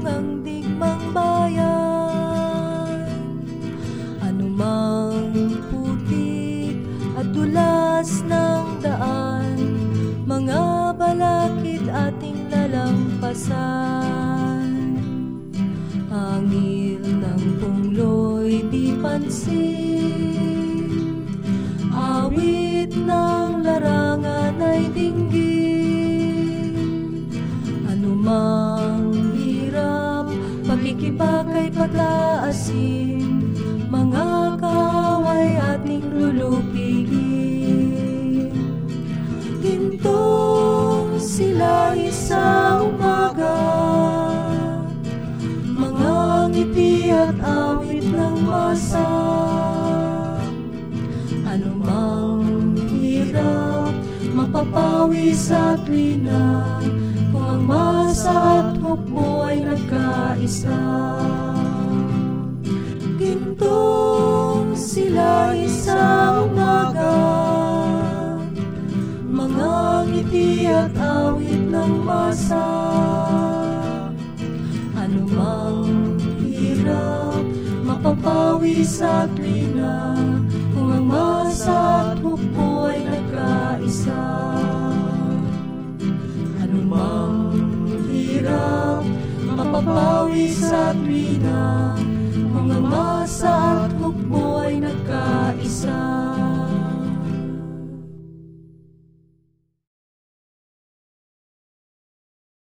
lang ang bayan. Anumang putik at dulas daan Mga ating lalampasan. Angil ng pungloy di pansin Awit na pakikibakay pataasin Mga kaway ating lulupigin. Gintong sila sa umaga Mga ngiti at awit ng masa Anumang hirap, mapapawi sa tuwina masa at hukbo ay nagkaisa. Gintong sila sa umaga. Mga ngiti at awit ng masa. Anumang hirap, mapapawi sa tuwina Kung ang masa at hukbo ay nagkaisa sa tuwina Kung ang masa at hukbo ay nagkaisa